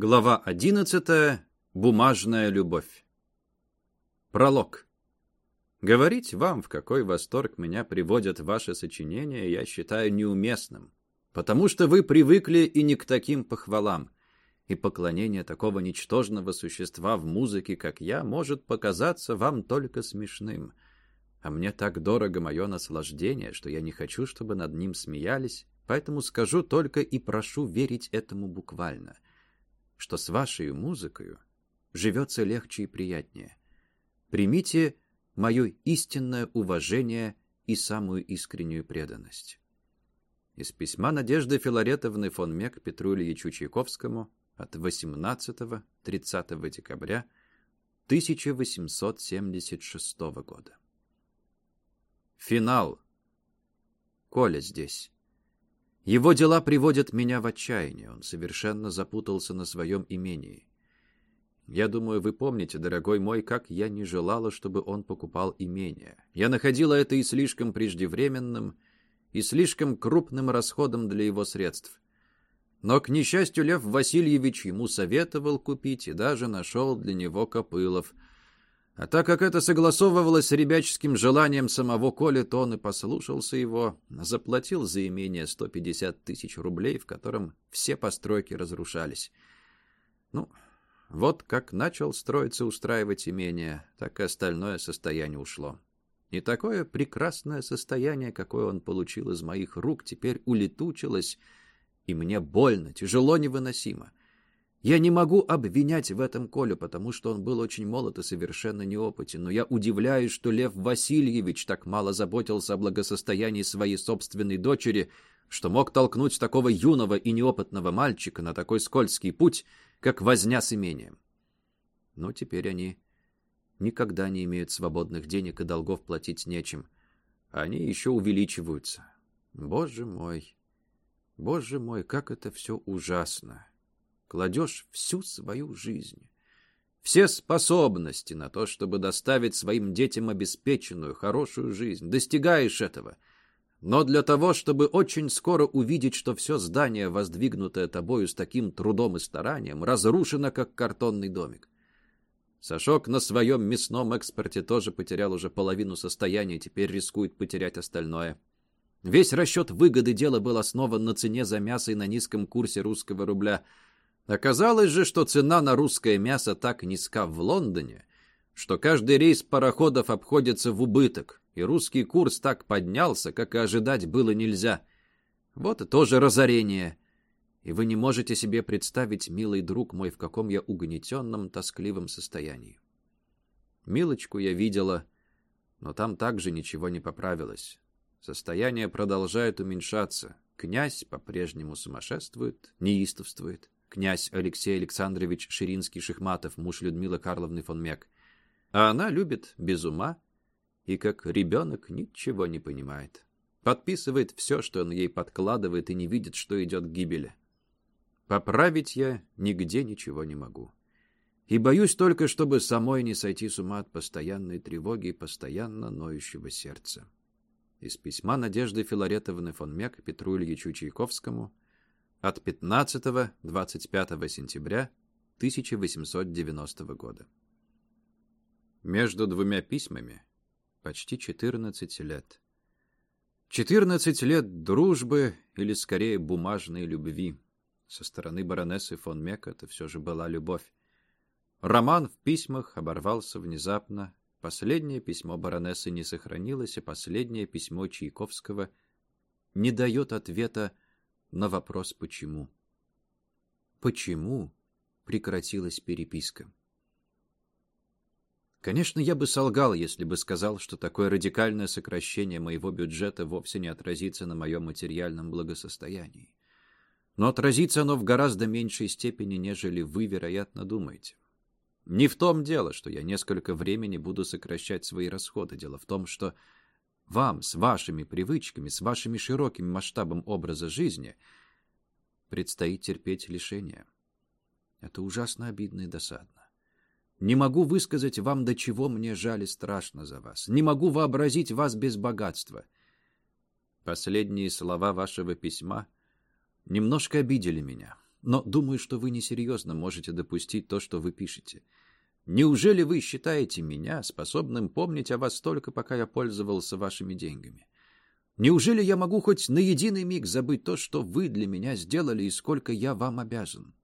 Глава 11. Бумажная любовь. Пролог. Говорить вам, в какой восторг меня приводят ваши сочинения, я считаю неуместным, потому что вы привыкли и не к таким похвалам, и поклонение такого ничтожного существа в музыке, как я, может показаться вам только смешным. А мне так дорого мое наслаждение, что я не хочу, чтобы над ним смеялись, поэтому скажу только и прошу верить этому буквально — что с вашей музыкой живется легче и приятнее. Примите мое истинное уважение и самую искреннюю преданность. Из письма Надежды Филаретовны фон Мек Петру Ильичу Чайковскому от 18-30 декабря 1876 года. Финал. Коля здесь. Его дела приводят меня в отчаяние. Он совершенно запутался на своем имении. Я думаю, вы помните, дорогой мой, как я не желала, чтобы он покупал имение. Я находила это и слишком преждевременным, и слишком крупным расходом для его средств. Но, к несчастью, Лев Васильевич ему советовал купить и даже нашел для него Копылов — а так как это согласовывалось с ребяческим желанием самого Коли, то он и послушался его, заплатил за имение 150 тысяч рублей, в котором все постройки разрушались. Ну, вот как начал строиться устраивать имение, так и остальное состояние ушло. И такое прекрасное состояние, какое он получил из моих рук, теперь улетучилось, и мне больно, тяжело, невыносимо. Я не могу обвинять в этом Колю, потому что он был очень молод и совершенно неопытен, но я удивляюсь, что Лев Васильевич так мало заботился о благосостоянии своей собственной дочери, что мог толкнуть такого юного и неопытного мальчика на такой скользкий путь, как возня с имением. Но теперь они никогда не имеют свободных денег и долгов платить нечем. Они еще увеличиваются. Боже мой, боже мой, как это все ужасно кладешь всю свою жизнь, все способности на то, чтобы доставить своим детям обеспеченную, хорошую жизнь. Достигаешь этого. Но для того, чтобы очень скоро увидеть, что все здание, воздвигнутое тобою с таким трудом и старанием, разрушено, как картонный домик. Сашок на своем мясном экспорте тоже потерял уже половину состояния и теперь рискует потерять остальное. Весь расчет выгоды дела был основан на цене за мясо и на низком курсе русского рубля – Оказалось же, что цена на русское мясо так низка в Лондоне, что каждый рейс пароходов обходится в убыток, и русский курс так поднялся, как и ожидать было нельзя. Вот и тоже разорение. И вы не можете себе представить, милый друг мой, в каком я угнетенном, тоскливом состоянии. Милочку я видела, но там также ничего не поправилось. Состояние продолжает уменьшаться. Князь по-прежнему сумасшествует, неистовствует князь Алексей Александрович Ширинский-Шихматов, муж Людмилы Карловны фон Мек. А она любит без ума и, как ребенок, ничего не понимает. Подписывает все, что он ей подкладывает, и не видит, что идет к гибели. Поправить я нигде ничего не могу. И боюсь только, чтобы самой не сойти с ума от постоянной тревоги и постоянно ноющего сердца. Из письма Надежды Филаретовны фон Мек Петру Ильичу Чайковскому – от 15-25 сентября 1890 года. Между двумя письмами почти 14 лет. 14 лет дружбы, или скорее бумажной любви. Со стороны баронессы фон Мек это все же была любовь. Роман в письмах оборвался внезапно. Последнее письмо баронессы не сохранилось, и последнее письмо Чайковского не дает ответа на вопрос «почему?». Почему прекратилась переписка? Конечно, я бы солгал, если бы сказал, что такое радикальное сокращение моего бюджета вовсе не отразится на моем материальном благосостоянии. Но отразится оно в гораздо меньшей степени, нежели вы, вероятно, думаете. Не в том дело, что я несколько времени буду сокращать свои расходы. Дело в том, что вам, с вашими привычками, с вашими широким масштабом образа жизни, предстоит терпеть лишения. Это ужасно обидно и досадно. Не могу высказать вам, до чего мне жаль и страшно за вас. Не могу вообразить вас без богатства. Последние слова вашего письма немножко обидели меня. Но думаю, что вы несерьезно можете допустить то, что вы пишете. Неужели вы считаете меня способным помнить о вас только, пока я пользовался вашими деньгами? Неужели я могу хоть на единый миг забыть то, что вы для меня сделали и сколько я вам обязан?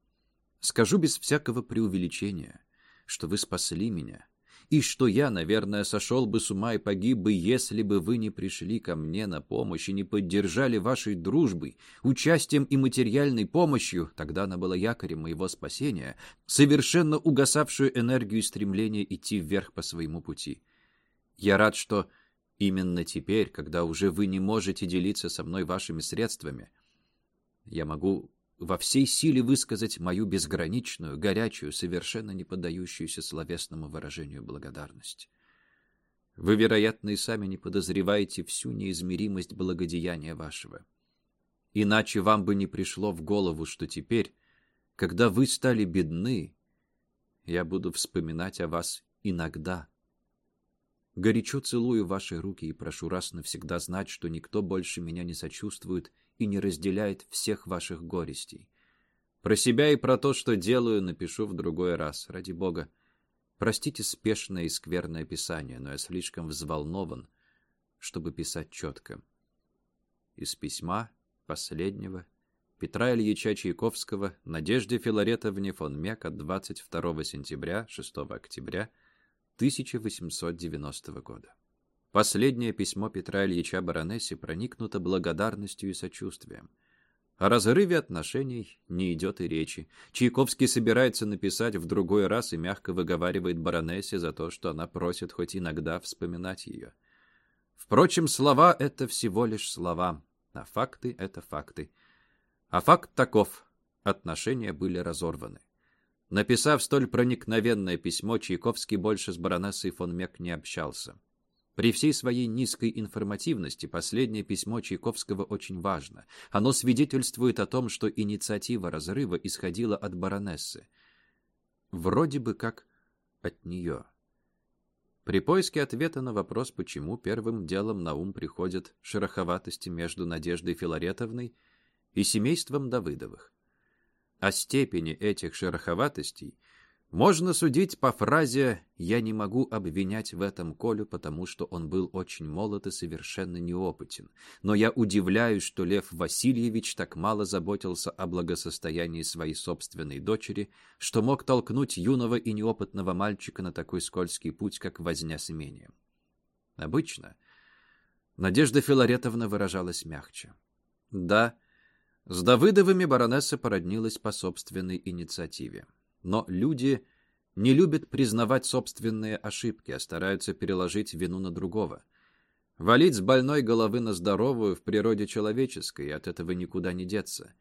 Скажу без всякого преувеличения, что вы спасли меня, и что я, наверное, сошел бы с ума и погиб бы, если бы вы не пришли ко мне на помощь и не поддержали вашей дружбой, участием и материальной помощью, тогда она была якорем моего спасения, совершенно угасавшую энергию и стремление идти вверх по своему пути. Я рад, что именно теперь, когда уже вы не можете делиться со мной вашими средствами, я могу во всей силе высказать мою безграничную, горячую, совершенно не поддающуюся словесному выражению благодарность. Вы, вероятно, и сами не подозреваете всю неизмеримость благодеяния вашего. Иначе вам бы не пришло в голову, что теперь, когда вы стали бедны, я буду вспоминать о вас иногда. Горячо целую ваши руки и прошу раз навсегда знать, что никто больше меня не сочувствует и не разделяет всех ваших горестей. Про себя и про то, что делаю, напишу в другой раз, ради бога. Простите спешное и скверное писание, но я слишком взволнован, чтобы писать четко. Из письма последнего Петра Ильича Чайковского Надежде Филаретовне фон Мек от 22 сентября 6 октября 1890 года. Последнее письмо Петра Ильича баронессе проникнуто благодарностью и сочувствием. О разрыве отношений не идет и речи. Чайковский собирается написать в другой раз и мягко выговаривает баронессе за то, что она просит хоть иногда вспоминать ее. Впрочем, слова — это всего лишь слова, а факты — это факты. А факт таков — отношения были разорваны. Написав столь проникновенное письмо, Чайковский больше с баронессой фон Мек не общался. При всей своей низкой информативности последнее письмо Чайковского очень важно. Оно свидетельствует о том, что инициатива разрыва исходила от баронессы. Вроде бы как от нее. При поиске ответа на вопрос, почему первым делом на ум приходят шероховатости между Надеждой Филаретовной и семейством Давыдовых. О степени этих шероховатостей – можно судить по фразе «я не могу обвинять в этом Колю, потому что он был очень молод и совершенно неопытен, но я удивляюсь, что Лев Васильевич так мало заботился о благосостоянии своей собственной дочери, что мог толкнуть юного и неопытного мальчика на такой скользкий путь, как возня с имением». Обычно Надежда Филаретовна выражалась мягче. Да, с Давыдовыми баронесса породнилась по собственной инициативе. Но люди не любят признавать собственные ошибки, а стараются переложить вину на другого. Валить с больной головы на здоровую в природе человеческой, от этого никуда не деться.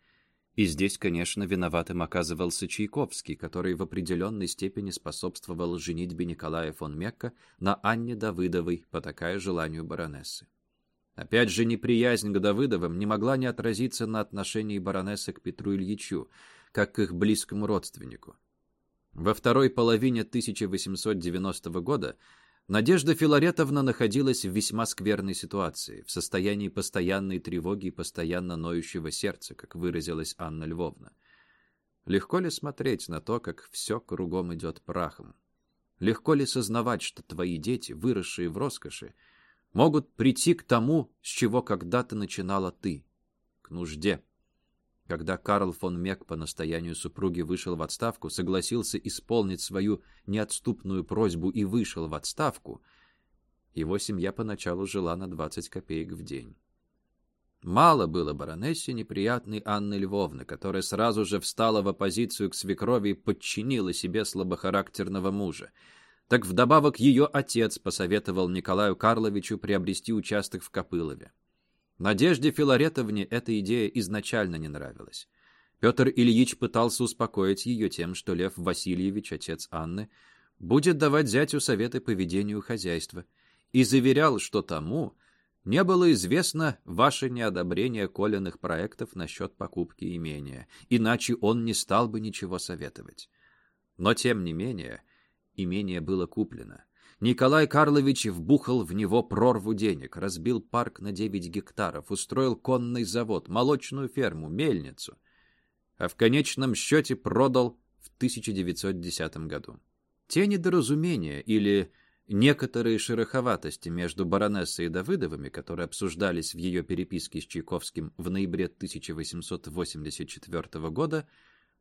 И здесь, конечно, виноватым оказывался Чайковский, который в определенной степени способствовал женитьбе Николая фон Мекка на Анне Давыдовой, потакая желанию баронессы. Опять же, неприязнь к Давыдовым не могла не отразиться на отношении баронессы к Петру Ильичу, как к их близкому родственнику. Во второй половине 1890 года Надежда Филаретовна находилась в весьма скверной ситуации, в состоянии постоянной тревоги и постоянно ноющего сердца, как выразилась Анна Львовна. Легко ли смотреть на то, как все кругом идет прахом? Легко ли сознавать, что твои дети, выросшие в роскоши, могут прийти к тому, с чего когда-то начинала ты, к нужде? Когда Карл фон Мек по настоянию супруги вышел в отставку, согласился исполнить свою неотступную просьбу и вышел в отставку, его семья поначалу жила на 20 копеек в день. Мало было баронессе неприятной Анны Львовны, которая сразу же встала в оппозицию к свекрови и подчинила себе слабохарактерного мужа. Так вдобавок ее отец посоветовал Николаю Карловичу приобрести участок в Копылове. Надежде Филаретовне эта идея изначально не нравилась. Петр Ильич пытался успокоить ее тем, что Лев Васильевич, отец Анны, будет давать зятю советы по ведению хозяйства, и заверял, что тому не было известно ваше неодобрение Колиных проектов насчет покупки имения, иначе он не стал бы ничего советовать. Но, тем не менее, имение было куплено. Николай Карлович вбухал в него прорву денег, разбил парк на 9 гектаров, устроил конный завод, молочную ферму, мельницу. а в конечном счете продал в 1910 году. Те недоразумения или некоторые шероховатости между баронессой и Давыдовыми, которые обсуждались в ее переписке с Чайковским в ноябре 1884 года,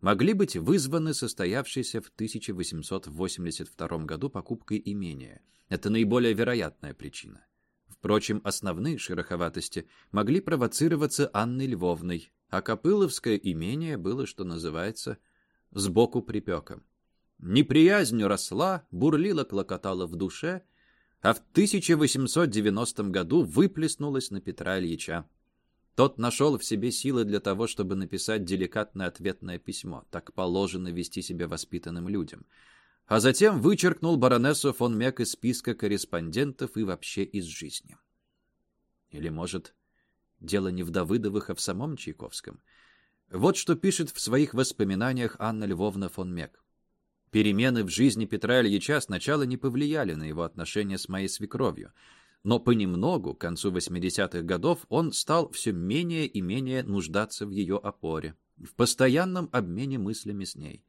могли быть вызваны состоявшейся в 1882 году покупкой имения. Это наиболее вероятная причина. Впрочем, основные шероховатости могли провоцироваться Анной Львовной, а Копыловское имение было, что называется, сбоку припеком. Неприязнь росла, бурлила, клокотала в душе, а в 1890 году выплеснулась на Петра Ильича. Тот нашел в себе силы для того, чтобы написать деликатное ответное письмо. Так положено вести себя воспитанным людям. А затем вычеркнул баронессу фон Мек из списка корреспондентов и вообще из жизни. Или, может, дело не в Давыдовых, а в самом Чайковском? Вот что пишет в своих воспоминаниях Анна Львовна фон Мек. Перемены в жизни Петра Ильича сначала не повлияли на его отношения с моей свекровью, но понемногу, к концу 80-х годов, он стал все менее и менее нуждаться в ее опоре, в постоянном обмене мыслями с ней.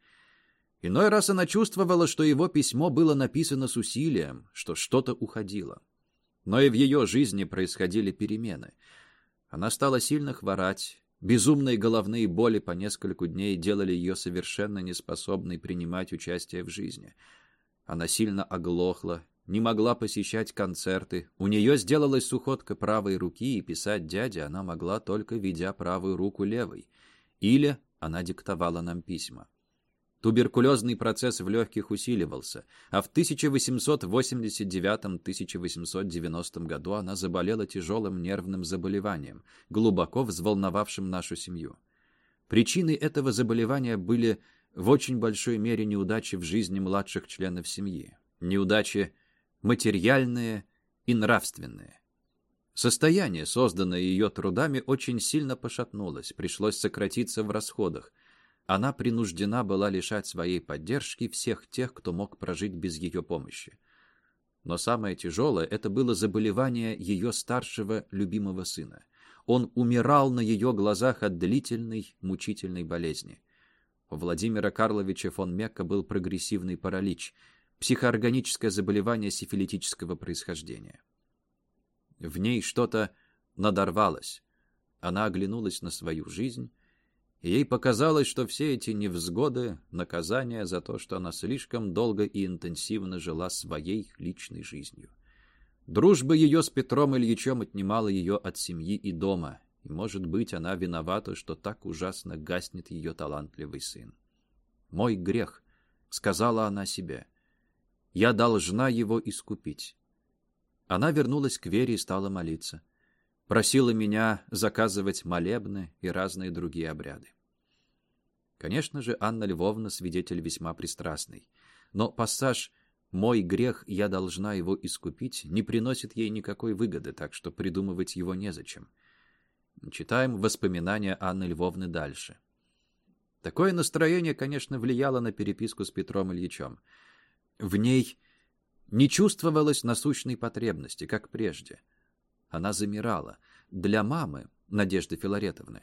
Иной раз она чувствовала, что его письмо было написано с усилием, что что-то уходило. Но и в ее жизни происходили перемены. Она стала сильно хворать, Безумные головные боли по нескольку дней делали ее совершенно неспособной принимать участие в жизни. Она сильно оглохла, не могла посещать концерты. У нее сделалась сухотка правой руки, и писать дяде она могла только ведя правую руку левой. Или она диктовала нам письма. Туберкулезный процесс в легких усиливался, а в 1889-1890 году она заболела тяжелым нервным заболеванием, глубоко взволновавшим нашу семью. Причиной этого заболевания были в очень большой мере неудачи в жизни младших членов семьи. Неудачи материальные и нравственные. Состояние, созданное ее трудами, очень сильно пошатнулось, пришлось сократиться в расходах – она принуждена была лишать своей поддержки всех тех, кто мог прожить без ее помощи. Но самое тяжелое – это было заболевание ее старшего любимого сына. Он умирал на ее глазах от длительной, мучительной болезни. У Владимира Карловича фон Мекка был прогрессивный паралич, психоорганическое заболевание сифилитического происхождения. В ней что-то надорвалось. Она оглянулась на свою жизнь, ей показалось, что все эти невзгоды — наказание за то, что она слишком долго и интенсивно жила своей личной жизнью. Дружба ее с Петром Ильичем отнимала ее от семьи и дома, и, может быть, она виновата, что так ужасно гаснет ее талантливый сын. «Мой грех», — сказала она себе, — «я должна его искупить». Она вернулась к Вере и стала молиться — просила меня заказывать молебны и разные другие обряды. Конечно же, Анна Львовна свидетель весьма пристрастный. Но пассаж «Мой грех, я должна его искупить» не приносит ей никакой выгоды, так что придумывать его незачем. Читаем воспоминания Анны Львовны дальше. Такое настроение, конечно, влияло на переписку с Петром Ильичем. В ней не чувствовалось насущной потребности, как прежде — она замирала. Для мамы, Надежды Филаретовны,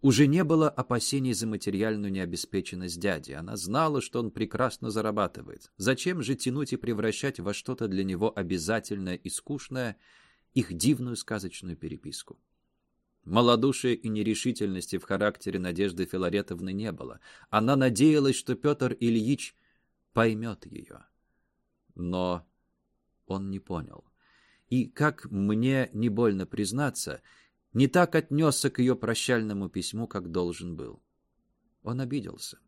уже не было опасений за материальную необеспеченность дяди. Она знала, что он прекрасно зарабатывает. Зачем же тянуть и превращать во что-то для него обязательное и скучное их дивную сказочную переписку? Малодушия и нерешительности в характере Надежды Филаретовны не было. Она надеялась, что Петр Ильич поймет ее. Но он не понял и, как мне не больно признаться, не так отнесся к ее прощальному письму, как должен был. Он обиделся.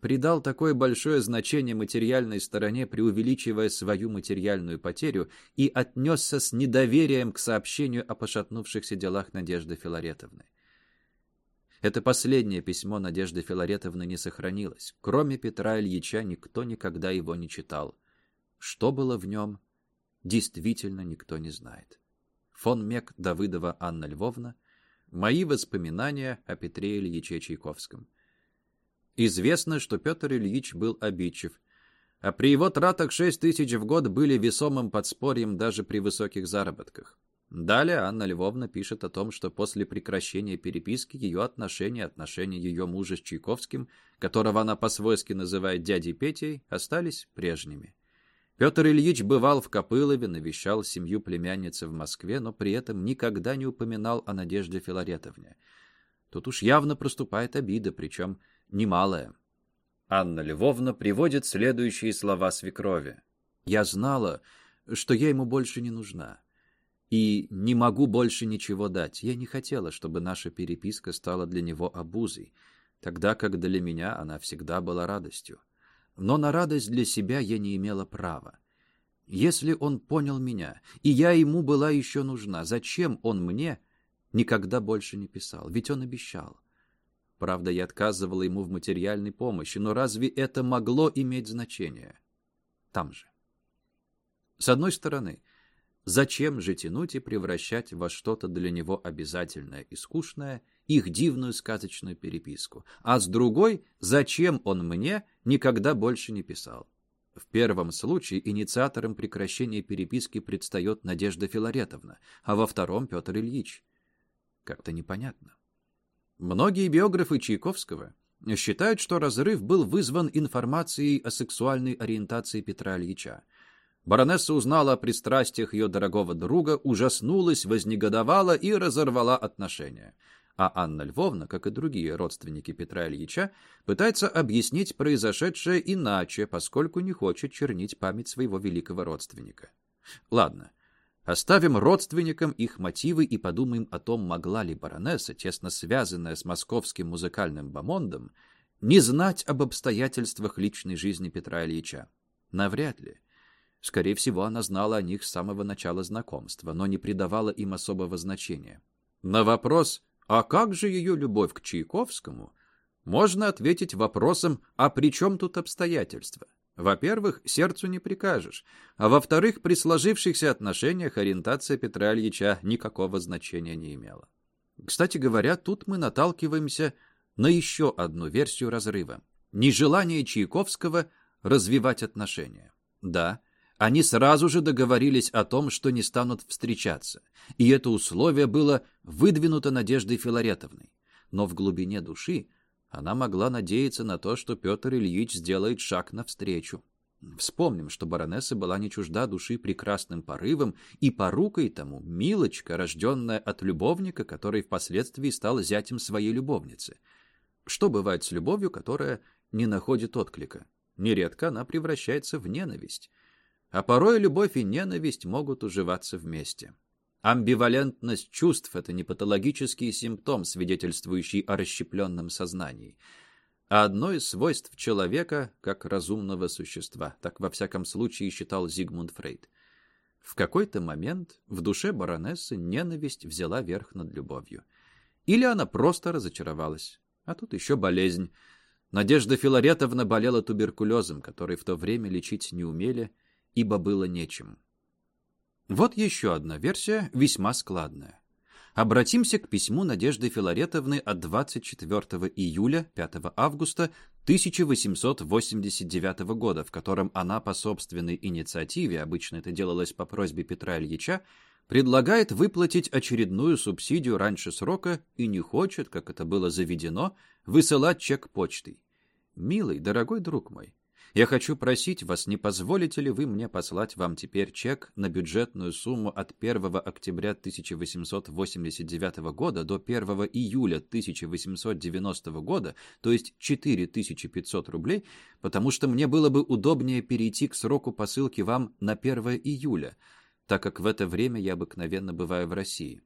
Придал такое большое значение материальной стороне, преувеличивая свою материальную потерю, и отнесся с недоверием к сообщению о пошатнувшихся делах Надежды Филаретовны. Это последнее письмо Надежды Филаретовны не сохранилось. Кроме Петра Ильича никто никогда его не читал. Что было в нем, действительно никто не знает. Фон Мек Давыдова Анна Львовна. Мои воспоминания о Петре Ильиче Чайковском. Известно, что Петр Ильич был обидчив, а при его тратах 6 тысяч в год были весомым подспорьем даже при высоких заработках. Далее Анна Львовна пишет о том, что после прекращения переписки ее отношения, отношения ее мужа с Чайковским, которого она по-свойски называет дядей Петей, остались прежними. Петр Ильич бывал в Копылове, навещал семью племянницы в Москве, но при этом никогда не упоминал о Надежде Филаретовне. Тут уж явно проступает обида, причем немалая. Анна Львовна приводит следующие слова свекрови. «Я знала, что я ему больше не нужна и не могу больше ничего дать. Я не хотела, чтобы наша переписка стала для него обузой, тогда как для меня она всегда была радостью. Но на радость для себя я не имела права. Если он понял меня, и я ему была еще нужна, зачем он мне никогда больше не писал? Ведь он обещал. Правда, я отказывала ему в материальной помощи, но разве это могло иметь значение? Там же. С одной стороны, Зачем же тянуть и превращать во что-то для него обязательное и скучное их дивную сказочную переписку? А с другой, зачем он мне никогда больше не писал? В первом случае инициатором прекращения переписки предстает Надежда Филаретовна, а во втором — Петр Ильич. Как-то непонятно. Многие биографы Чайковского считают, что разрыв был вызван информацией о сексуальной ориентации Петра Ильича. Баронесса узнала о пристрастиях ее дорогого друга, ужаснулась, вознегодовала и разорвала отношения. А Анна Львовна, как и другие родственники Петра Ильича, пытается объяснить произошедшее иначе, поскольку не хочет чернить память своего великого родственника. Ладно, оставим родственникам их мотивы и подумаем о том, могла ли баронесса, тесно связанная с московским музыкальным бомондом, не знать об обстоятельствах личной жизни Петра Ильича. Навряд ли. Скорее всего, она знала о них с самого начала знакомства, но не придавала им особого значения. На вопрос «А как же ее любовь к Чайковскому?» можно ответить вопросом «А при чем тут обстоятельства?» Во-первых, сердцу не прикажешь, а во-вторых, при сложившихся отношениях ориентация Петра Ильича никакого значения не имела. Кстати говоря, тут мы наталкиваемся на еще одну версию разрыва. Нежелание Чайковского развивать отношения. Да, они сразу же договорились о том, что не станут встречаться, и это условие было выдвинуто Надеждой Филаретовной. Но в глубине души она могла надеяться на то, что Петр Ильич сделает шаг навстречу. Вспомним, что баронесса была не чужда души прекрасным порывом и порукой тому Милочка, рожденная от любовника, который впоследствии стал зятем своей любовницы. Что бывает с любовью, которая не находит отклика? Нередко она превращается в ненависть. А порой любовь и ненависть могут уживаться вместе. Амбивалентность чувств – это не патологический симптом, свидетельствующий о расщепленном сознании, а одно из свойств человека как разумного существа. Так, во всяком случае, считал Зигмунд Фрейд. В какой-то момент в душе баронессы ненависть взяла верх над любовью. Или она просто разочаровалась. А тут еще болезнь. Надежда Филаретовна болела туберкулезом, который в то время лечить не умели – ибо было нечем. Вот еще одна версия, весьма складная. Обратимся к письму Надежды Филаретовны от 24 июля 5 августа 1889 года, в котором она по собственной инициативе, обычно это делалось по просьбе Петра Ильича, предлагает выплатить очередную субсидию раньше срока и не хочет, как это было заведено, высылать чек почтой. «Милый, дорогой друг мой, я хочу просить вас, не позволите ли вы мне послать вам теперь чек на бюджетную сумму от 1 октября 1889 года до 1 июля 1890 года, то есть 4500 рублей, потому что мне было бы удобнее перейти к сроку посылки вам на 1 июля, так как в это время я обыкновенно бываю в России.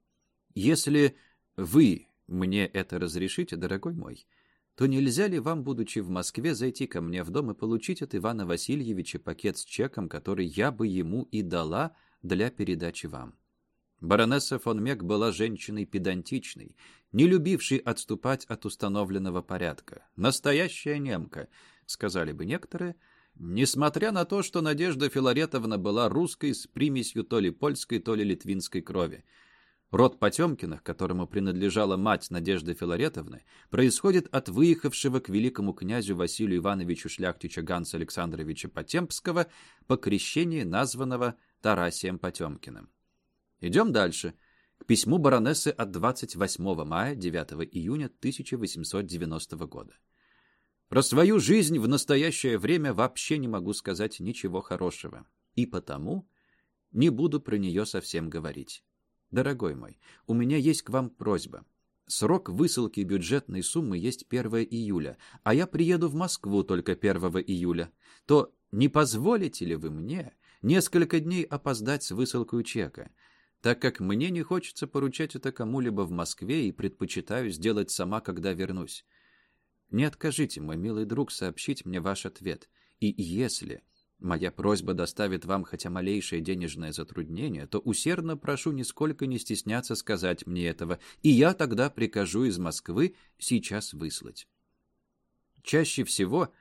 Если вы мне это разрешите, дорогой мой, — то нельзя ли вам, будучи в Москве, зайти ко мне в дом и получить от Ивана Васильевича пакет с чеком, который я бы ему и дала для передачи вам? Баронесса фон Мек была женщиной педантичной, не любившей отступать от установленного порядка. Настоящая немка, сказали бы некоторые, несмотря на то, что Надежда Филаретовна была русской с примесью то ли польской, то ли литвинской крови. Род Потемкиных, которому принадлежала мать Надежды Филаретовны, происходит от выехавшего к великому князю Василию Ивановичу Шляхтича Ганса Александровича Потемпского по крещении названного Тарасием Потемкиным. Идем дальше. К письму баронессы от 28 мая 9 июня 1890 года. Про свою жизнь в настоящее время вообще не могу сказать ничего хорошего. И потому не буду про нее совсем говорить. Дорогой мой, у меня есть к вам просьба. Срок высылки бюджетной суммы есть 1 июля, а я приеду в Москву только 1 июля. То не позволите ли вы мне несколько дней опоздать с высылкой чека, так как мне не хочется поручать это кому-либо в Москве и предпочитаю сделать сама, когда вернусь. Не откажите, мой милый друг, сообщить мне ваш ответ. И если моя просьба доставит вам хотя малейшее денежное затруднение, то усердно прошу нисколько не стесняться сказать мне этого, и я тогда прикажу из Москвы сейчас выслать. Чаще всего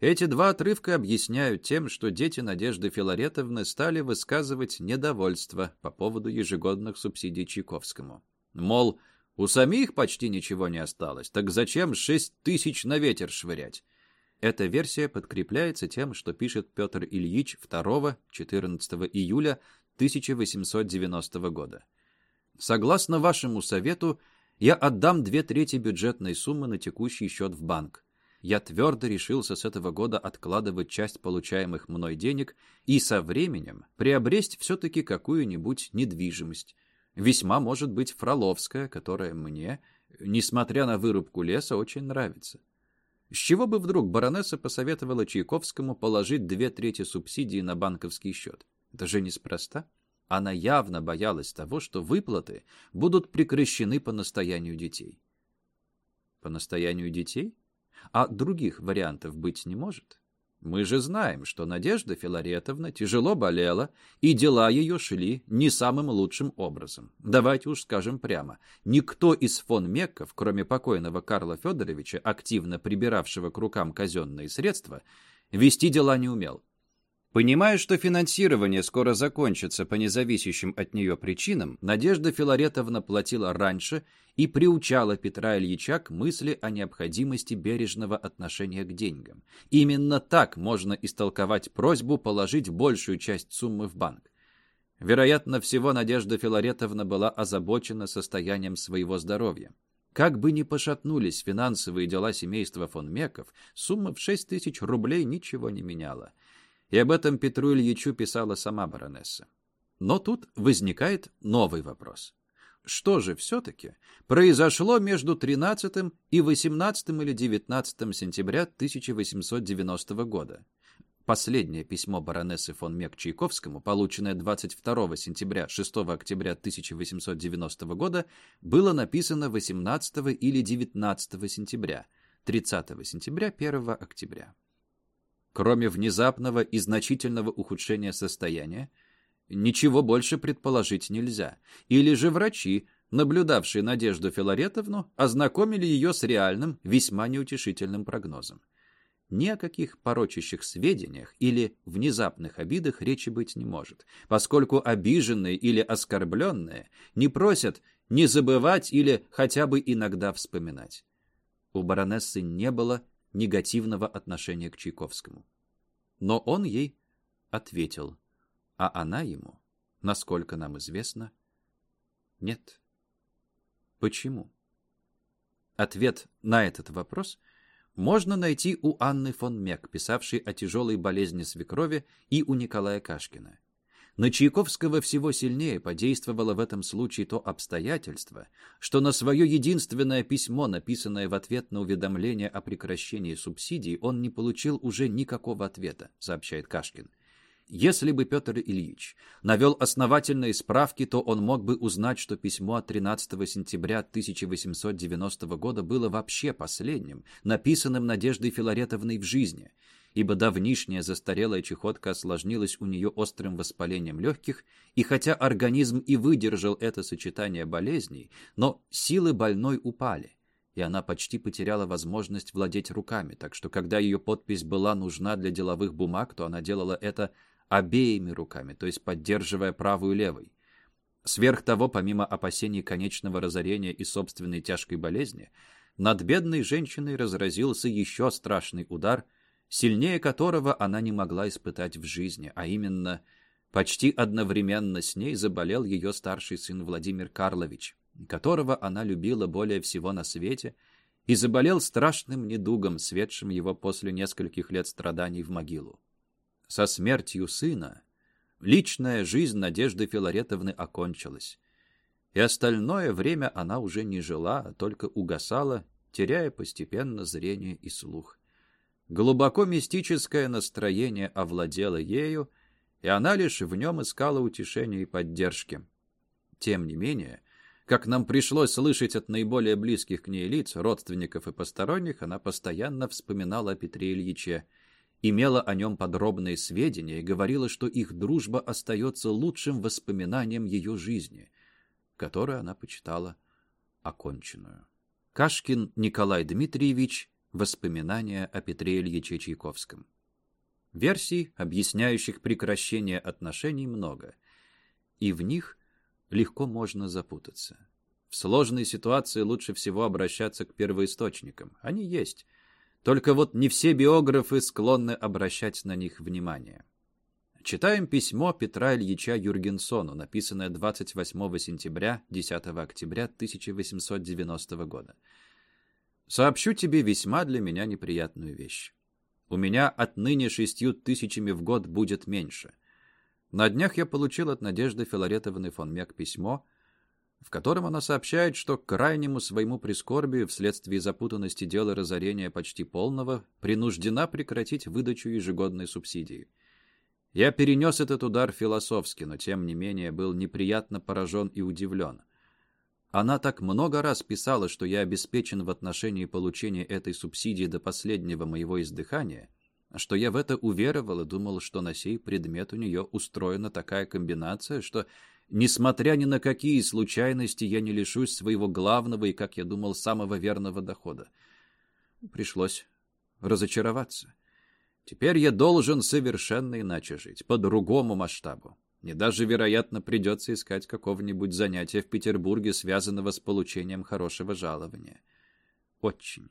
эти два отрывка объясняют тем, что дети Надежды Филаретовны стали высказывать недовольство по поводу ежегодных субсидий Чайковскому. Мол, у самих почти ничего не осталось, так зачем шесть тысяч на ветер швырять? Эта версия подкрепляется тем, что пишет Петр Ильич 2-14 июля 1890 года. Согласно вашему совету, я отдам две трети бюджетной суммы на текущий счет в банк я твердо решился с этого года откладывать часть получаемых мной денег и со временем приобресть все-таки какую-нибудь недвижимость. Весьма может быть Фроловская, которая мне, несмотря на вырубку леса, очень нравится. С чего бы вдруг баронесса посоветовала Чайковскому положить две трети субсидии на банковский счет? Это же неспроста. Она явно боялась того, что выплаты будут прекращены по настоянию детей. По настоянию детей? А других вариантов быть не может. Мы же знаем, что Надежда Филаретовна тяжело болела, и дела ее шли не самым лучшим образом. Давайте уж скажем прямо, никто из фон Мекков, кроме покойного Карла Федоровича, активно прибиравшего к рукам казенные средства, вести дела не умел. Понимая, что финансирование скоро закончится по независящим от нее причинам, Надежда Филаретовна платила раньше и приучала Петра Ильича к мысли о необходимости бережного отношения к деньгам. Именно так можно истолковать просьбу положить большую часть суммы в банк. Вероятно всего, Надежда Филаретовна была озабочена состоянием своего здоровья. Как бы ни пошатнулись финансовые дела семейства фон Меков, сумма в 6 тысяч рублей ничего не меняла. И об этом Петру Ильичу писала сама баронесса. Но тут возникает новый вопрос. Что же все-таки произошло между 13 и 18 или 19 сентября 1890 года? Последнее письмо баронессы фон Мек Чайковскому, полученное 22 сентября 6 октября 1890 года, было написано 18 или 19 сентября, 30 сентября, 1 октября. Кроме внезапного и значительного ухудшения состояния, ничего больше предположить нельзя. Или же врачи, наблюдавшие Надежду Филаретовну, ознакомили ее с реальным, весьма неутешительным прогнозом. Ни о каких порочащих сведениях или внезапных обидах речи быть не может, поскольку обиженные или оскорбленные не просят не забывать или хотя бы иногда вспоминать. У баронессы не было негативного отношения к Чайковскому. Но он ей ответил, а она ему, насколько нам известно, нет. Почему? Ответ на этот вопрос можно найти у Анны фон Мек, писавшей о тяжелой болезни свекрови, и у Николая Кашкина. На Чайковского всего сильнее подействовало в этом случае то обстоятельство, что на свое единственное письмо, написанное в ответ на уведомление о прекращении субсидий, он не получил уже никакого ответа, сообщает Кашкин. Если бы Петр Ильич навел основательные справки, то он мог бы узнать, что письмо от 13 сентября 1890 года было вообще последним, написанным Надеждой Филаретовной в жизни – ибо давнишняя застарелая чехотка осложнилась у нее острым воспалением легких, и хотя организм и выдержал это сочетание болезней, но силы больной упали, и она почти потеряла возможность владеть руками, так что когда ее подпись была нужна для деловых бумаг, то она делала это обеими руками, то есть поддерживая правую левой. Сверх того, помимо опасений конечного разорения и собственной тяжкой болезни, над бедной женщиной разразился еще страшный удар – сильнее которого она не могла испытать в жизни, а именно Почти одновременно с ней заболел ее старший сын Владимир Карлович, которого она любила более всего на свете, и заболел страшным недугом, светшим его после нескольких лет страданий в могилу. Со смертью сына личная жизнь Надежды Филаретовны окончилась, и остальное время она уже не жила, а только угасала, теряя постепенно зрение и слух. Глубоко мистическое настроение овладело ею, и она лишь в нем искала утешения и поддержки. Тем не менее, как нам пришлось слышать от наиболее близких к ней лиц, родственников и посторонних, она постоянно вспоминала о Петре Ильиче, имела о нем подробные сведения и говорила, что их дружба остается лучшим воспоминанием ее жизни, которую она почитала оконченную. Кашкин Николай Дмитриевич Воспоминания о Петре Ильиче Чайковском. Версий, объясняющих прекращение отношений, много, и в них легко можно запутаться. В сложной ситуации лучше всего обращаться к первоисточникам. Они есть. Только вот не все биографы склонны обращать на них внимание. Читаем письмо Петра Ильича Юргенсону, написанное 28 сентября 10 октября 1890 года. Сообщу тебе весьма для меня неприятную вещь. У меня отныне шестью тысячами в год будет меньше. На днях я получил от Надежды Филаретовны фон Мек письмо, в котором она сообщает, что к крайнему своему прискорбию вследствие запутанности дела разорения почти полного принуждена прекратить выдачу ежегодной субсидии. Я перенес этот удар философски, но тем не менее был неприятно поражен и удивлен. Она так много раз писала, что я обеспечен в отношении получения этой субсидии до последнего моего издыхания, что я в это уверовал и думал, что на сей предмет у нее устроена такая комбинация, что, несмотря ни на какие случайности, я не лишусь своего главного и, как я думал, самого верного дохода. Пришлось разочароваться. Теперь я должен совершенно иначе жить, по другому масштабу. Мне даже, вероятно, придется искать какого-нибудь занятия в Петербурге, связанного с получением хорошего жалования. Очень,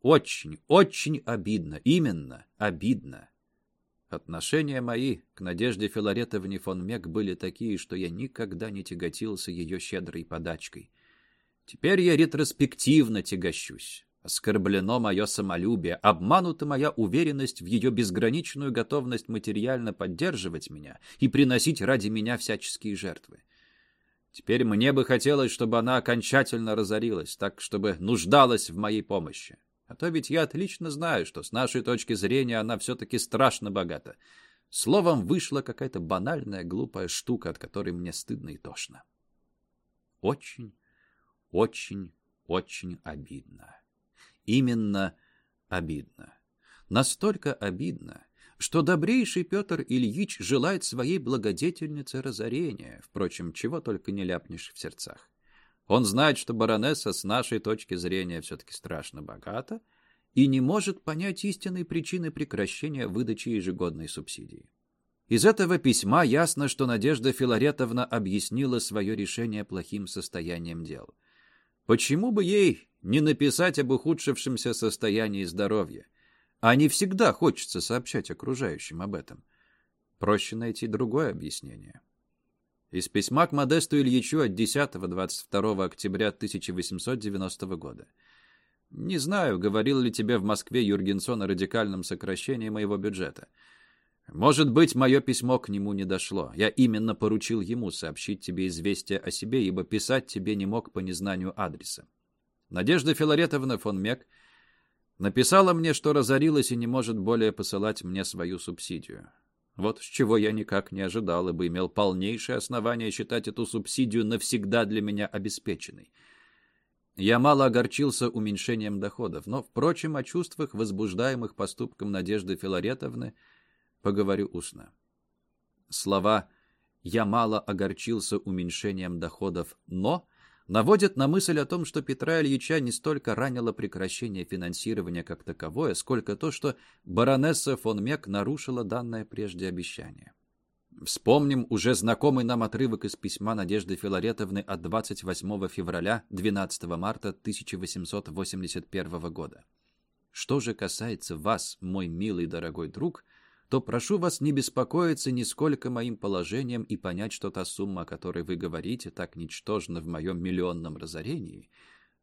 очень, очень обидно. Именно обидно. Отношения мои к Надежде Филаретовне фон Мек были такие, что я никогда не тяготился ее щедрой подачкой. Теперь я ретроспективно тягощусь. Оскорблено мое самолюбие, обманута моя уверенность в ее безграничную готовность материально поддерживать меня и приносить ради меня всяческие жертвы. Теперь мне бы хотелось, чтобы она окончательно разорилась, так, чтобы нуждалась в моей помощи. А то ведь я отлично знаю, что с нашей точки зрения она все-таки страшно богата. Словом, вышла какая-то банальная, глупая штука, от которой мне стыдно и тошно. Очень, очень, очень обидно именно обидно. Настолько обидно, что добрейший Петр Ильич желает своей благодетельнице разорения, впрочем, чего только не ляпнешь в сердцах. Он знает, что баронесса с нашей точки зрения все-таки страшно богата и не может понять истинной причины прекращения выдачи ежегодной субсидии. Из этого письма ясно, что Надежда Филаретовна объяснила свое решение плохим состоянием дел. Почему бы ей не написать об ухудшившемся состоянии здоровья. А не всегда хочется сообщать окружающим об этом. Проще найти другое объяснение. Из письма к Модесту Ильичу от 10-22 октября 1890 года. Не знаю, говорил ли тебе в Москве Юргенсон о радикальном сокращении моего бюджета. Может быть, мое письмо к нему не дошло. Я именно поручил ему сообщить тебе известие о себе, ибо писать тебе не мог по незнанию адреса. Надежда Филаретовна фон Мек написала мне, что разорилась и не может более посылать мне свою субсидию. Вот с чего я никак не ожидал, ибо имел полнейшее основание считать эту субсидию навсегда для меня обеспеченной. Я мало огорчился уменьшением доходов, но, впрочем, о чувствах, возбуждаемых поступком Надежды Филаретовны, поговорю устно. Слова «я мало огорчился уменьшением доходов, но» наводит на мысль о том, что Петра Ильича не столько ранило прекращение финансирования как таковое, сколько то, что баронесса фон Мек нарушила данное прежде обещание. Вспомним уже знакомый нам отрывок из письма Надежды Филаретовны от 28 февраля 12 марта 1881 года. Что же касается вас, мой милый дорогой друг, то прошу вас не беспокоиться нисколько моим положением и понять, что та сумма, о которой вы говорите, так ничтожна в моем миллионном разорении,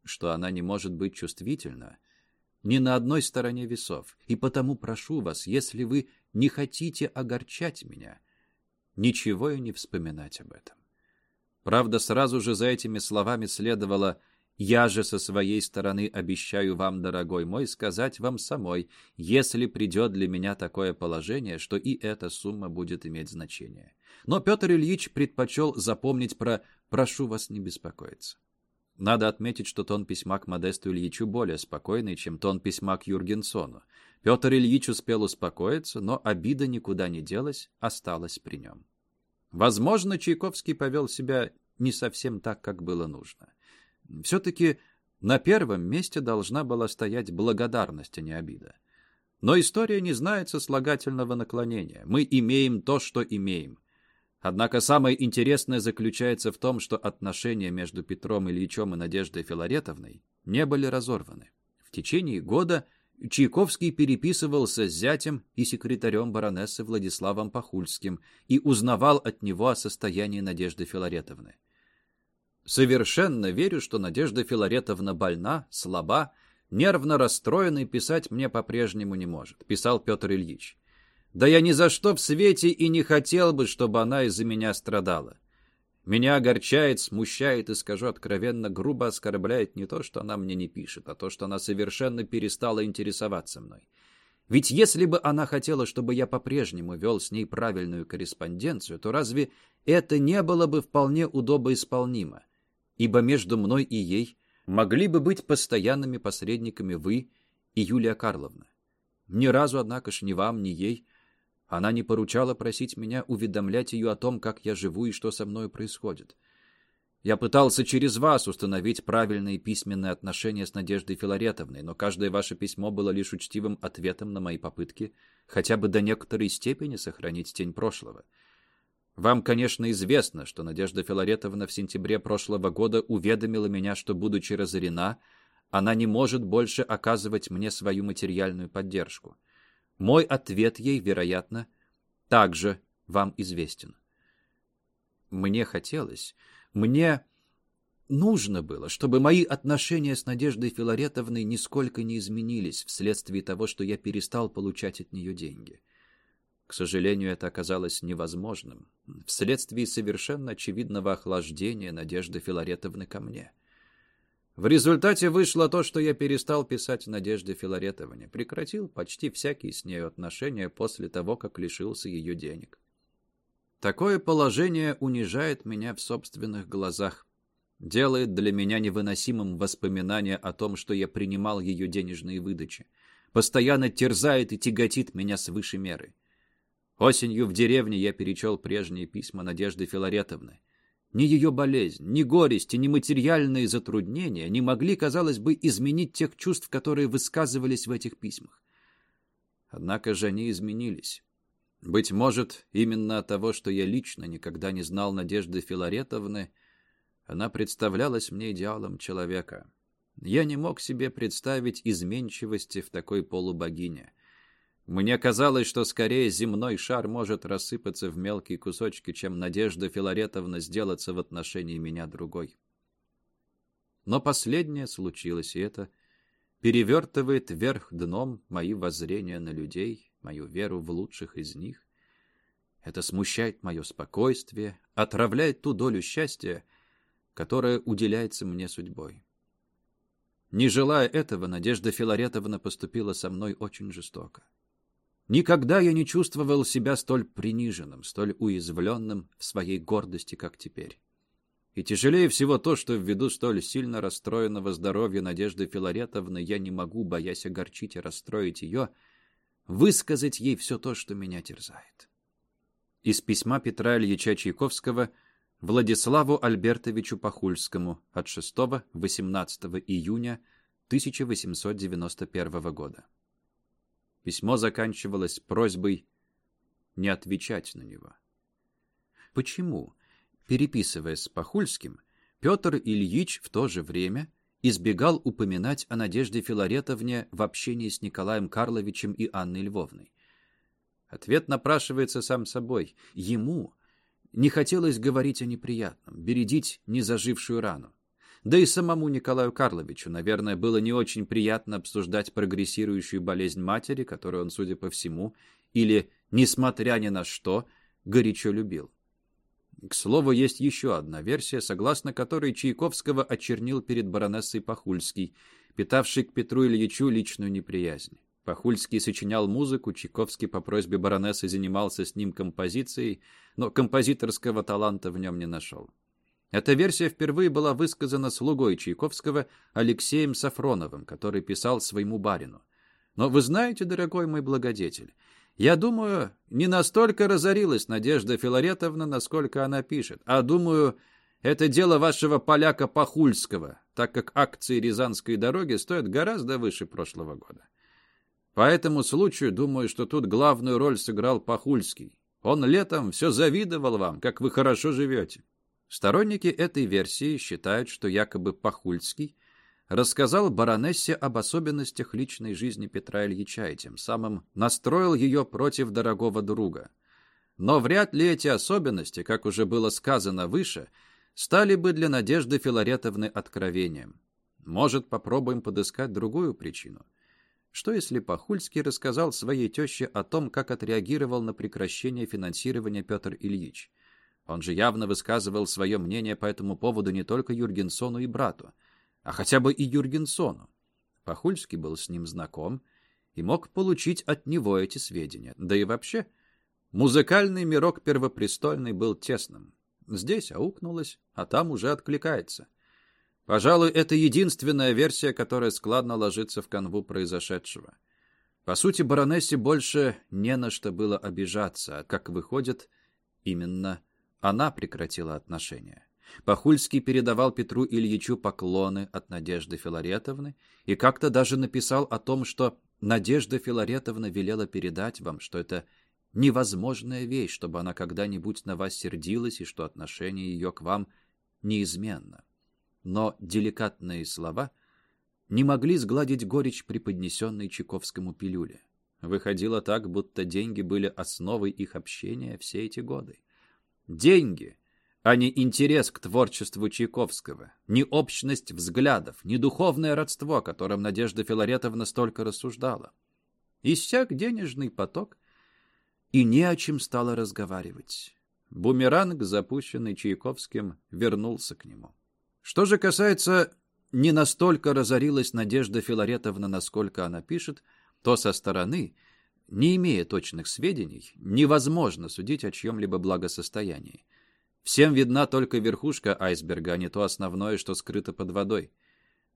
что она не может быть чувствительна ни на одной стороне весов. И потому прошу вас, если вы не хотите огорчать меня, ничего и не вспоминать об этом. Правда, сразу же за этими словами следовало я же со своей стороны обещаю вам, дорогой мой, сказать вам самой, если придет для меня такое положение, что и эта сумма будет иметь значение. Но Петр Ильич предпочел запомнить про «прошу вас не беспокоиться». Надо отметить, что тон письма к Модесту Ильичу более спокойный, чем тон письма к Юргенсону. Петр Ильич успел успокоиться, но обида никуда не делась, осталась при нем. Возможно, Чайковский повел себя не совсем так, как было нужно. Все-таки на первом месте должна была стоять благодарность, а не обида. Но история не знает сослагательного наклонения. Мы имеем то, что имеем. Однако самое интересное заключается в том, что отношения между Петром Ильичем и Надеждой Филаретовной не были разорваны. В течение года Чайковский переписывался с зятем и секретарем баронессы Владиславом Пахульским и узнавал от него о состоянии Надежды Филаретовны. Совершенно верю, что Надежда Филаретовна больна, слаба, нервно расстроена и писать мне по-прежнему не может, писал Петр Ильич. Да я ни за что в свете и не хотел бы, чтобы она из-за меня страдала. Меня огорчает, смущает и, скажу откровенно, грубо оскорбляет не то, что она мне не пишет, а то, что она совершенно перестала интересоваться мной. Ведь если бы она хотела, чтобы я по-прежнему вел с ней правильную корреспонденцию, то разве это не было бы вполне удобоисполнимо? Ибо между мной и ей могли бы быть постоянными посредниками вы и Юлия Карловна. Ни разу, однако ж, ни вам, ни ей она не поручала просить меня уведомлять ее о том, как я живу и что со мной происходит. Я пытался через вас установить правильные письменные отношения с Надеждой Филаретовной, но каждое ваше письмо было лишь учтивым ответом на мои попытки хотя бы до некоторой степени сохранить тень прошлого. Вам, конечно, известно, что Надежда Филаретовна в сентябре прошлого года уведомила меня, что, будучи разорена, она не может больше оказывать мне свою материальную поддержку. Мой ответ ей, вероятно, также вам известен. Мне хотелось, мне нужно было, чтобы мои отношения с Надеждой Филаретовной нисколько не изменились вследствие того, что я перестал получать от нее деньги. К сожалению, это оказалось невозможным, вследствие совершенно очевидного охлаждения Надежды Филаретовны ко мне. В результате вышло то, что я перестал писать Надежде Филаретовне, прекратил почти всякие с нею отношения после того, как лишился ее денег. Такое положение унижает меня в собственных глазах, делает для меня невыносимым воспоминание о том, что я принимал ее денежные выдачи, постоянно терзает и тяготит меня свыше меры. Осенью в деревне я перечел прежние письма Надежды Филаретовны. Ни ее болезнь, ни горести, ни материальные затруднения не могли, казалось бы, изменить тех чувств, которые высказывались в этих письмах. Однако же они изменились. Быть может, именно от того, что я лично никогда не знал Надежды Филаретовны, она представлялась мне идеалом человека. Я не мог себе представить изменчивости в такой полубогине. Мне казалось, что скорее земной шар может рассыпаться в мелкие кусочки, чем Надежда Филаретовна сделаться в отношении меня другой. Но последнее случилось, и это перевертывает вверх дном мои воззрения на людей, мою веру в лучших из них. Это смущает мое спокойствие, отравляет ту долю счастья, которая уделяется мне судьбой. Не желая этого, Надежда Филаретовна поступила со мной очень жестоко. Никогда я не чувствовал себя столь приниженным, столь уязвленным в своей гордости, как теперь. И тяжелее всего то, что ввиду столь сильно расстроенного здоровья Надежды Филаретовны я не могу, боясь огорчить и расстроить ее, высказать ей все то, что меня терзает. Из письма Петра Ильича Чайковского Владиславу Альбертовичу Пахульскому от 6-18 июня 1891 года. Письмо заканчивалось просьбой не отвечать на него. Почему, переписывая с Пахульским, Петр Ильич в то же время избегал упоминать о Надежде Филаретовне в общении с Николаем Карловичем и Анной Львовной? Ответ напрашивается сам собой. Ему не хотелось говорить о неприятном, бередить незажившую рану. Да и самому Николаю Карловичу, наверное, было не очень приятно обсуждать прогрессирующую болезнь матери, которую он, судя по всему, или, несмотря ни на что, горячо любил. К слову, есть еще одна версия, согласно которой Чайковского очернил перед баронессой Пахульский, питавший к Петру Ильичу личную неприязнь. Пахульский сочинял музыку, Чайковский по просьбе баронессы занимался с ним композицией, но композиторского таланта в нем не нашел. Эта версия впервые была высказана слугой Чайковского Алексеем Сафроновым, который писал своему барину. Но вы знаете, дорогой мой благодетель, я думаю, не настолько разорилась Надежда Филаретовна, насколько она пишет, а думаю, это дело вашего поляка Пахульского, так как акции Рязанской дороги стоят гораздо выше прошлого года. По этому случаю думаю, что тут главную роль сыграл Пахульский. Он летом все завидовал вам, как вы хорошо живете. Сторонники этой версии считают, что якобы Пахульский рассказал баронессе об особенностях личной жизни Петра Ильича и тем самым настроил ее против дорогого друга. Но вряд ли эти особенности, как уже было сказано выше, стали бы для Надежды Филаретовны откровением. Может, попробуем подыскать другую причину. Что если Пахульский рассказал своей теще о том, как отреагировал на прекращение финансирования Петр Ильич? Он же явно высказывал свое мнение по этому поводу не только Юргенсону и брату, а хотя бы и Юргенсону. Пахульский был с ним знаком и мог получить от него эти сведения. Да и вообще, музыкальный мирок первопрестольный был тесным. Здесь аукнулось, а там уже откликается. Пожалуй, это единственная версия, которая складно ложится в канву произошедшего. По сути, баронессе больше не на что было обижаться, а, как выходит, именно она прекратила отношения. Пахульский передавал Петру Ильичу поклоны от Надежды Филаретовны и как-то даже написал о том, что Надежда Филаретовна велела передать вам, что это невозможная вещь, чтобы она когда-нибудь на вас сердилась и что отношение ее к вам неизменно. Но деликатные слова не могли сгладить горечь преподнесенной Чайковскому пилюле. Выходило так, будто деньги были основой их общения все эти годы. Деньги, а не интерес к творчеству Чайковского, не общность взглядов, не духовное родство, о котором Надежда Филаретовна столько рассуждала. Иссяк денежный поток, и не о чем стало разговаривать. Бумеранг, запущенный Чайковским, вернулся к нему. Что же касается не настолько разорилась Надежда Филаретовна, насколько она пишет, то со стороны – не имея точных сведений, невозможно судить о чьем-либо благосостоянии. Всем видна только верхушка айсберга, а не то основное, что скрыто под водой.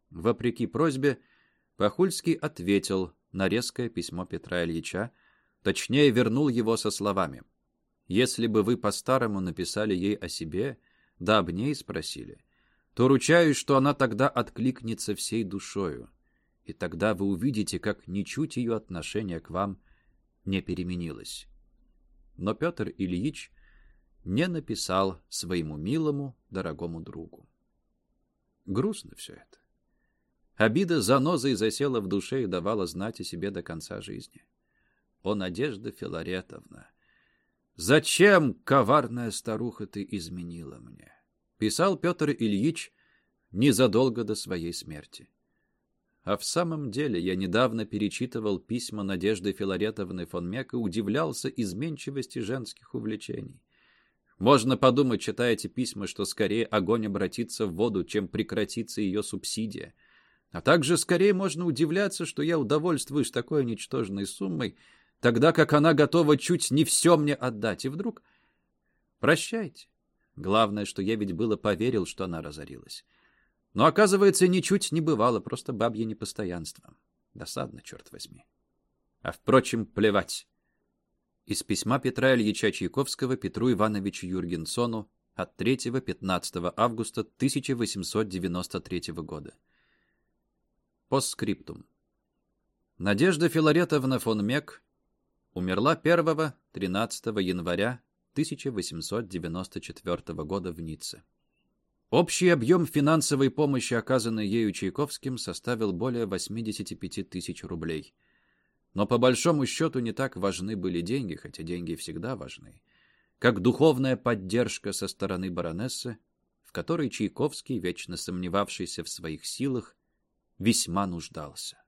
Вопреки просьбе, Пахульский ответил на резкое письмо Петра Ильича, точнее вернул его со словами. «Если бы вы по-старому написали ей о себе, да об ней спросили, то ручаюсь, что она тогда откликнется всей душою, и тогда вы увидите, как ничуть ее отношение к вам – не переменилось. Но Петр Ильич не написал своему милому, дорогому другу. Грустно все это. Обида занозой засела в душе и давала знать о себе до конца жизни. О, Надежда Филаретовна! Зачем, коварная старуха, ты изменила мне? Писал Петр Ильич незадолго до своей смерти. А в самом деле я недавно перечитывал письма Надежды Филаретовны фон Мек и удивлялся изменчивости женских увлечений. Можно подумать, читая эти письма, что скорее огонь обратится в воду, чем прекратится ее субсидия. А также скорее можно удивляться, что я удовольствуюсь такой ничтожной суммой, тогда как она готова чуть не все мне отдать. И вдруг... Прощайте. Главное, что я ведь было поверил, что она разорилась. Но, оказывается, ничуть не бывало, просто бабье непостоянство. Досадно, черт возьми. А, впрочем, плевать. Из письма Петра Ильича Чайковского Петру Ивановичу Юргенсону от 3-15 августа 1893 года. Постскриптум. Надежда Филаретовна фон Мек умерла 1-13 января 1894 года в Ницце. Общий объем финансовой помощи, оказанной ею Чайковским, составил более 85 тысяч рублей. Но по большому счету не так важны были деньги, хотя деньги всегда важны, как духовная поддержка со стороны баронессы, в которой Чайковский, вечно сомневавшийся в своих силах, весьма нуждался.